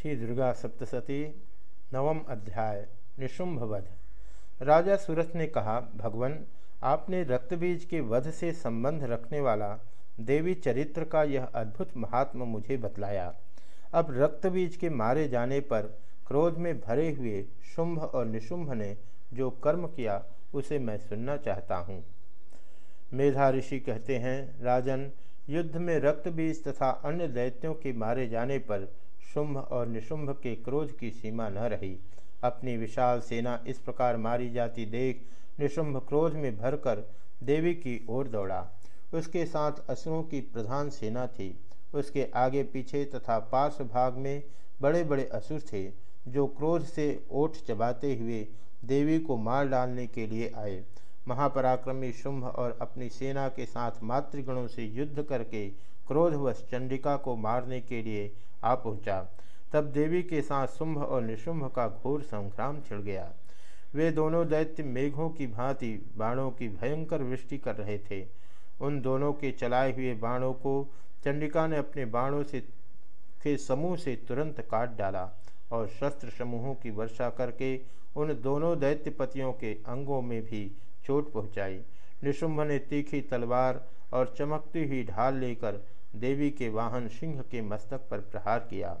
श्री दुर्गा सप्तशती, नवम अध्याय निशुंभ वध राजा सूरत ने कहा, भगवान, आपने रक्तबीज के वध से संबंध रखने वाला देवी चरित्र का यह अद्भुत महात्मा मुझे बतलाया। अब रक्तबीज के मारे जाने पर क्रोध में भरे हुए शुंभ और निशुंभ ने जो कर्म किया, उसे मैं सुनना चाहता हूँ। मेधा ऋषि कहते हैं, राजन, युद्ध में रक्तबीज तथा अन्य दैत्यों के मारे जाने पर शुंभ और निशुंभ के क्रोध की सीमा न रही। अपनी विशाल सेना इस प्रकार मारी जाती देख निशुंभ क्रोध में भरकर देवी की ओर दौड़ा। उसके साथ असुरों की प्रधान सेना थी। उसके आगे पीछे तथा पार्श्व भाग में बड़े बड़े असुर थे, जो क्रोध से ओठ चबाते हुए देवी को मार डालने के लिए आए। महापराक्रमी शुंभ और अपनी सेना के साथ मातृगणों से युद्ध करके क्रोधवश चंडिका को मारने के लिए आ पहुँचा। तब देवी के साथ शुंभ और निशुंभ का घोर संग्राम छिड़ गया। वे दोनों दैत्य मेघों की भांति बाणों की भयंकर वृष्टि कर रहे थे। उन दोनों के चलाए हुए बाणों को चंडिका ने अपने बाणों से, के समूह से तुरंत काट डाला और शस्त्र समूहों की वर्षा करके उन दोनों दैत्यपतियों के अंगों में भी चोट पहुंचाई। निशुंभ ने तीखी तलवार और चमकती हुई ढाल लेकर देवी के वाहन सिंह के मस्तक पर प्रहार किया।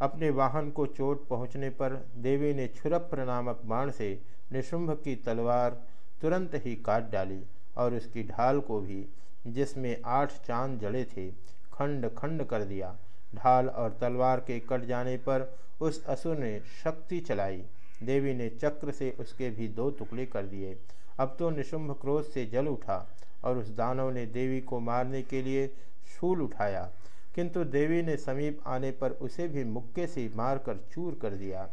अपने वाहन को चोट पहुँचने पर देवी ने छुरप्र नामक बाण से निशुंभ की तलवार तुरंत ही काट डाली और उसकी ढाल को भी, जिसमें आठ चाँद जड़े थे, खंड खंड कर दिया। ढाल और तलवार के कट जाने पर उस असुर ने शक्ति चलाई। देवी ने चक्र से उसके भी दो टुकड़े कर दिए। अब तो निशुंभ क्रोध से जल उठा और उस दानव ने देवी को मारने के लिए शूल उठाया। किंतु देवी ने समीप आने पर उसे भी मुक्के से मारकर चूर कर दिया।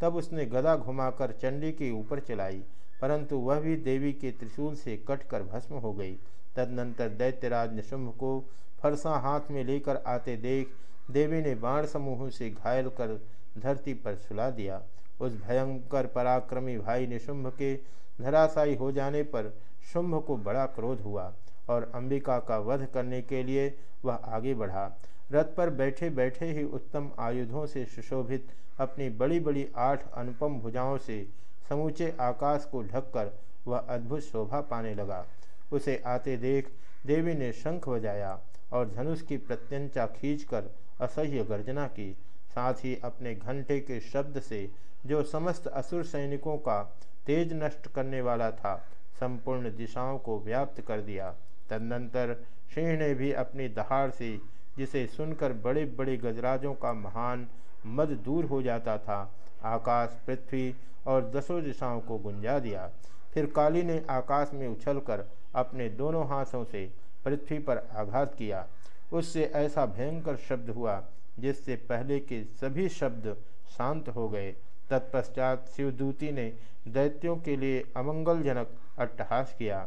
तब उसने गदा घुमाकर चंडी के ऊपर चलाई, परंतु वह भी देवी के त्रिशूल से कटकर भस्म हो गई। तदनंतर दैत्यराज निशुंभ को फरसा हाथ में लेकर आते देख देवी ने बाण समूहों से घायल कर धरती पर सुला दिया। उस भयंकर पराक्रमी भाई निशुंभ के धराशायी हो जाने पर शुंभ को बड़ा क्रोध हुआ और अंबिका का वध करने के लिए वह आगे बढ़ा। रथ पर बैठे बैठे ही उत्तम आयुधों से सुशोभित अपनी बड़ी बड़ी आठ अनुपम भुजाओं से समूचे आकाश को ढककर वह अद्भुत शोभा पाने लगा। उसे आते देख देवी ने शंख बजाया और धनुष की प्रत्यंचा खींचकर असह्य गर्जना की। साथ ही अपने घंटे के शब्द से जो समस्त असुर सैनिकों का तेज नष्ट करने वाला था, संपूर्ण दिशाओं को व्याप्त कर दिया। तदनंतर सिंह ने भी अपनी दहाड़ से, जिसे सुनकर बड़े बड़े गजराजों का महान मद दूर हो जाता था, आकाश, पृथ्वी और दसों दिशाओं को गुंजा दिया। फिर काली ने आकाश में उछलकर अपने दोनों हाथों से पृथ्वी पर आघात किया। उससे ऐसा भयंकर शब्द हुआ जिससे पहले के सभी शब्द शांत हो गए। तत्पश्चात शिवदूती ने दैत्यों के लिए अमंगलजनक अट्टहास किया।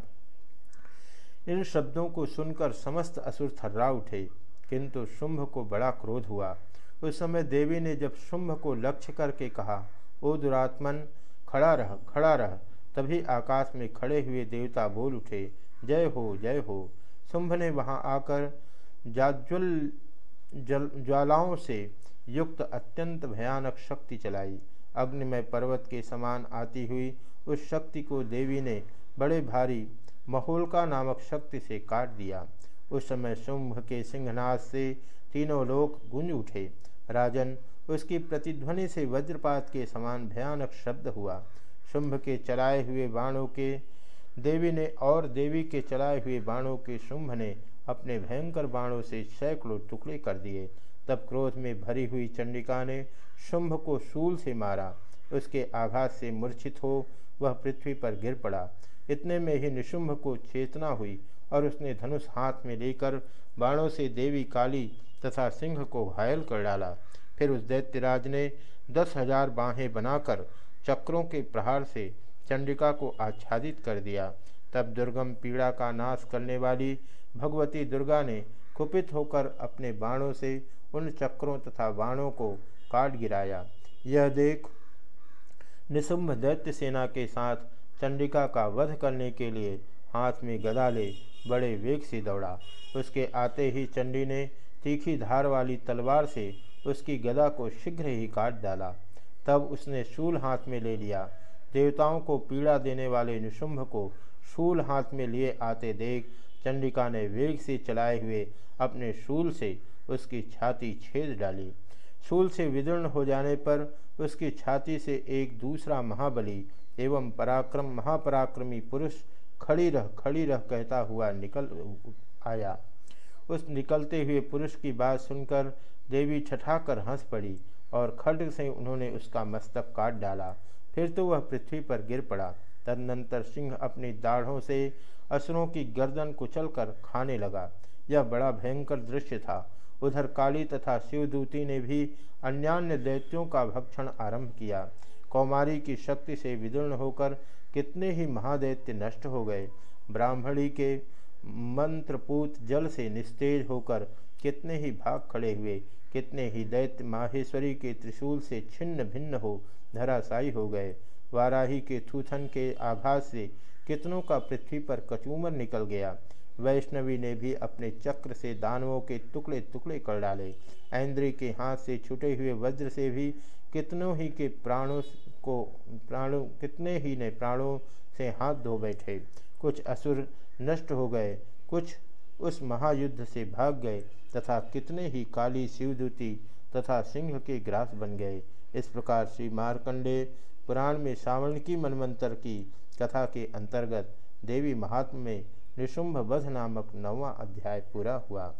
इन शब्दों को सुनकर समस्त असुर थर्रा उठे, किंतु शुंभ को बड़ा क्रोध हुआ। उस समय देवी ने जब शुंभ को लक्ष्य करके कहा, ओ दुरात्मन, खड़ा रह खड़ा रह। तभी आकाश में खड़े हुए देवता बोल उठे, जय हो जय हो। शुंभ ने वहाँ आकर जाज्वल जल, ज्वालाओं से युक्त अत्यंत भयानक शक्ति चलाई। अग्निमय पर्वत के समान आती हुई उस शक्ति को देवी ने बड़े भारी महोलका नामक शक्ति से काट दिया। उस समय शुंभ के सिंहनाथ से तीनों लोग गुंज उठे। राजन, उसकी प्रतिध्वनि से वज्रपात के समान भयानक शब्द हुआ। शुंभ के चलाए हुए बाणों के, देवी ने और देवी के चलाए हुए बाणों के शुंभ ने अपने भयंकर बाणों से सैकड़ों टुकड़े कर दिए। तब क्रोध में भरी हुई चंडिका ने शुंभ को शूल से मारा। उसके आघात से मूर्छित हो वह पृथ्वी पर गिर पड़ा। इतने में ही निशुंभ को चेतना हुई और उसने धनुष हाथ में लेकर बाणों से देवी काली तथा सिंह को घायल कर डाला। फिर उस दैत्यराज ने दस हज़ार बाहें बनाकर चक्रों के प्रहार से चंडिका को आच्छादित कर दिया। तब दुर्गम पीड़ा का नाश करने वाली भगवती दुर्गा ने कुपित होकर अपने बाणों से उन चक्रों तथा बाणों को काट गिराया। यह देख निशुंभ दैत्य सेना के साथ चंडिका का वध करने के लिए हाथ में गदा ले बड़े वेग से दौड़ा। उसके आते ही चंडी ने तीखी धार वाली तलवार से उसकी गदा को शीघ्र ही काट डाला। तब उसने शूल हाथ में ले लिया। देवताओं को पीड़ा देने वाले निशुंभ को शूल हाथ में लिए आते देख चंडिका ने वेग से चलाए हुए अपने शूल से उसकी छाती छेद डाली। शूल से विदीर्ण हो जाने पर उसकी छाती से एक दूसरा महाबली एवं पराक्रम महापराक्रमी पुरुष खड़ी रह खड़ी रह कहता हुआ निकल आया। उस निकलते हुए पुरुष की बात सुनकर देवी छठाकर हंस पड़ी और खड्ग से उन्होंने उसका मस्तक काट डाला। फिर तो वह पृथ्वी पर गिर पड़ा। तदनंतर सिंह अपनी दाढ़ों से असुरों की गर्दन कुचलकर खाने लगा। यह बड़ा भयंकर दृश्य था। उधर काली तथा शिवदूती ने भी अन्यान्य दैत्यों का भक्षण आरंभ किया। कौमारी की शक्ति से विदीर्ण होकर कितने ही महादैत्य नष्ट हो गए। ब्राह्मणी के मंत्रपूत जल से निस्तेज होकर कितने ही भाग खड़े हुए, कितने ही दैत्य माहेश्वरी के त्रिशूल से छिन्न भिन्न हो, धराशायी हो गए। वाराही के थूथन के आघात से कितनों का पृथ्वी पर कचूमर निकल गया। वैष्णवी ने भी अपने चक्र से दानवों के टुकड़े टुकड़े कर डाले। ऐन्द्री के हाथ से छुटे हुए वज्र से भी कितनों ही के प्राणों को, प्राणों, कितने ही ने प्राणों से हाथ धो बैठे। कुछ असुर नष्ट हो गए, कुछ उस महायुद्ध से भाग गए, तथा कितने ही काली शिवदूती तथा सिंह के ग्रास बन गए। इस प्रकार श्री मारकंडे पुराण में श्रावण की मनमंत्र की कथा के अंतर्गत देवी महात्मा में निशुंभ वध नामक नौवा अध्याय पूरा हुआ।